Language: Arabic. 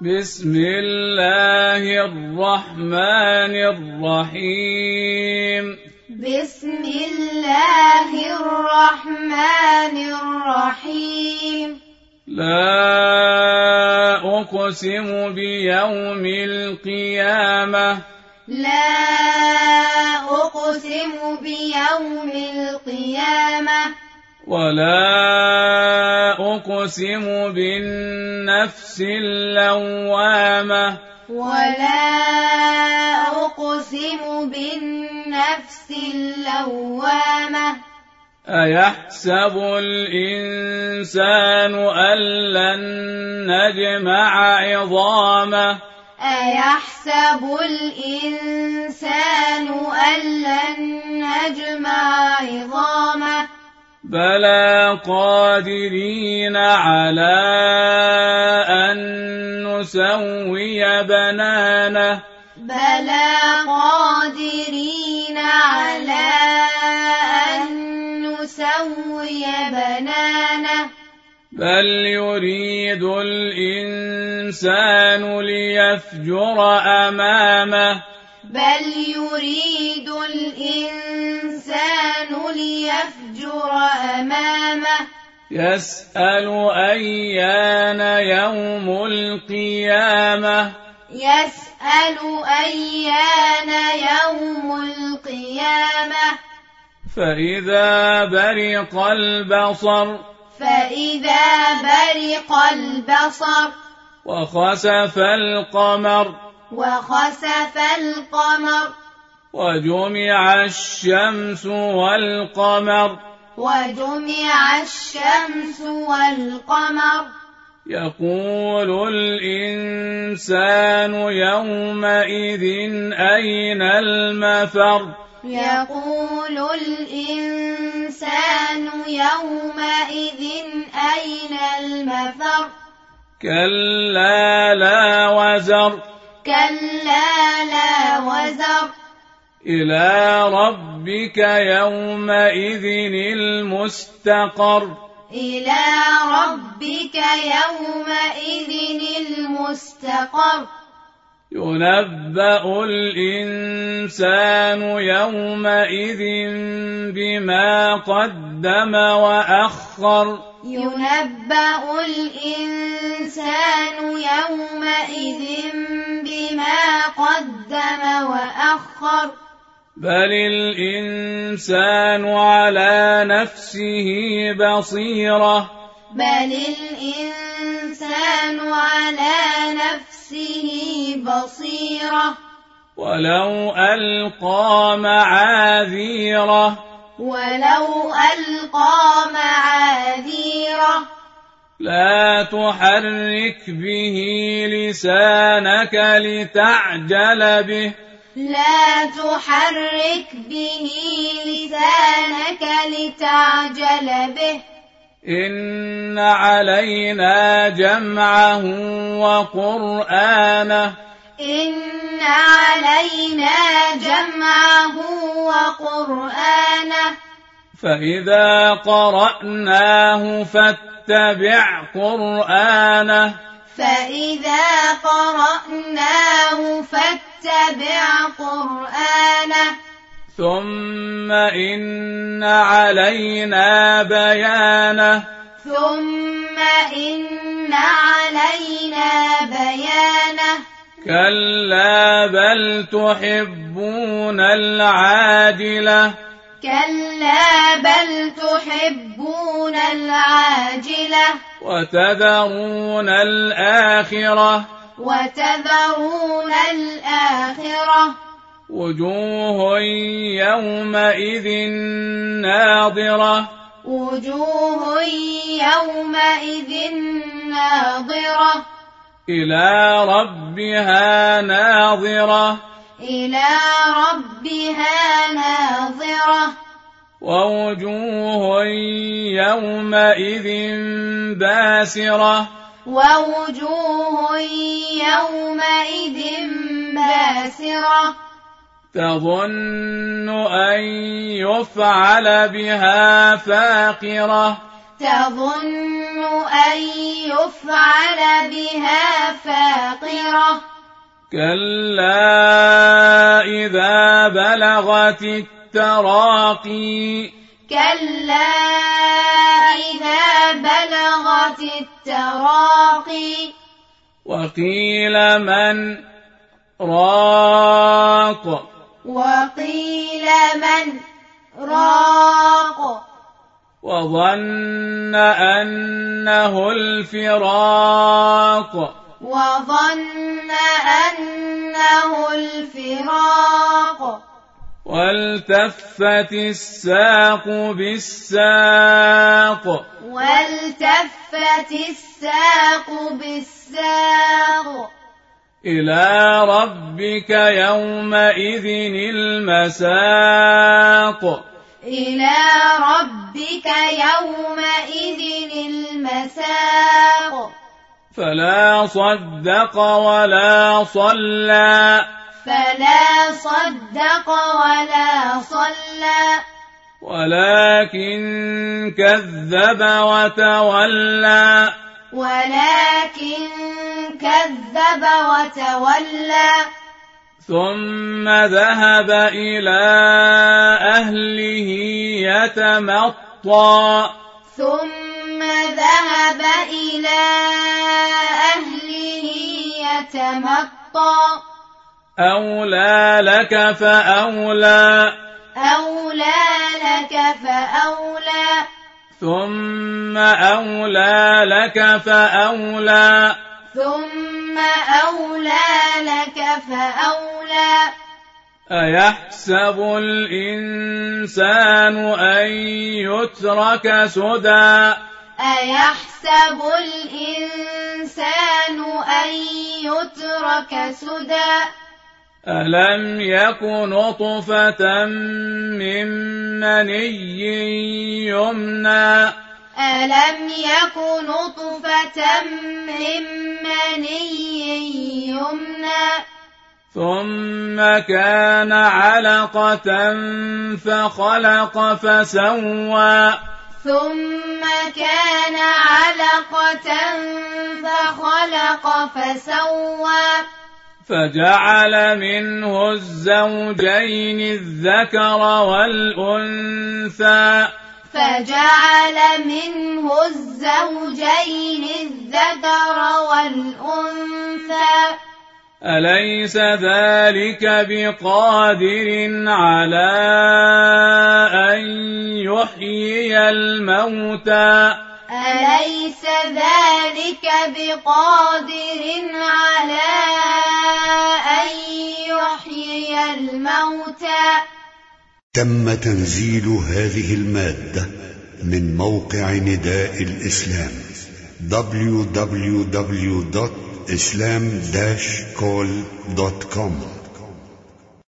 بسم الله الرحمن الرحيم. بسم الله الرحمن الرحيم. لا أقسم بيوم القيامة. لا أقسم بيوم القيامة. ولا أقسم بالنفس اللوامة ولا أقسم بالنفس اللوامة أيحسب الإنسان أن لن نجمع عظامه أيحسب الإنسان أن لن نجمع عظامه بلى قادرين على أن نسوي بنانه. بلى قادرين على أن نسوي بنانه. بل يريد الإنسان ليفجر أمامه. بل يريد الإنسان ليفجر أمامه. يسأل أيان يوم القيامة. يسأل أيان يوم القيامة. فإذا برق البصر. فإذا برق البصر. وخسف القمر. وخسف القمر. وجمع الشمس والقمر. وجمع الشمس والقمر. يقول الإنسان يومئذ أين المفر؟ يقول الإنسان يومئذ أين المفر؟ كلا لا وزر. كلا لا وزر. إلى ربك يومئذ المستقر. إلى ربك يومئذ المستقر. ينبأ الإنسان يومئذ بما قدم وأخر. ينبأ الإنسان يومئذ بما قدم وأخر. بل الإنسان على نفسه بصيرة بل الإنسان على نفسه بصيرة ولو ألقى معاذيره ولو ألقى معاذيره لا تحرك به لسانك لتعجل به لا تحرك به لسانك لتعجل به. إن علينا جمعه وقرآنه. إن علينا جمعه وقرآنه. فإذا قرأناه فاتبع قرآنه. فإذا قرأناه فاتبع قرآنه. ثم إن علينا بيانه. ثم إن علينا بيانه. كلا بل تحبون العاجلة. كلا بل تحبون العاجلة. وتذرون الآخرة. وتذرون الآخرة. وجوه يومئذ ناظرة. وجوه يومئذ ناظرة. إلى ربها ناظرة. إلى ربها ناظرة. ووجوه يومئذ باسرة. ووجوه يومئذ باسرة. تظن أن يفعل بها فاقرة. تظن أن يفعل بها فاقرة. كلا إذا بلغت التراقي. كلا إذا بلغت التراقي. وقيل من راق؟ وقيل من راق. وظن أنه الفراق. وظن أنه الفراق. والتفت الساق بالساق. والتفت الساق بالساق. إلى ربك يومئذ المساق. إلى ربك يومئذ المساق. فلا صدق ولا صلى. فلا صدق ولا صلى. ولكن كذب وتولى. ولكن كذب وتولى. ثم ذهب إلى أهله يتمطى. ثم ذهب إلى أهله يتمطى. أولى لك فأولى أولى لك فأولى ثم أولى لك فأولى ثم أولى لك فأولى أيحسب الإنسان أن يترك سدى أيحسب الإنسان أن يترك سدى ألم يك نطفة من مني يمنى ألم يك نطفة من مني يمنى ثم كان علقة فخلق فسوى ثم كان علقة فخلق فسوى فجعل منه الزوجين الذكر والأنثى. فجعل منه الزوجين الذكر والأنثى. أليس ذلك بقادر على أن يحيي الموتى؟ أليس ذلك بقادر على أن يحيي الموتى؟ تم تنزيل هذه المادة من موقع نداء الإسلام www.islam-call.com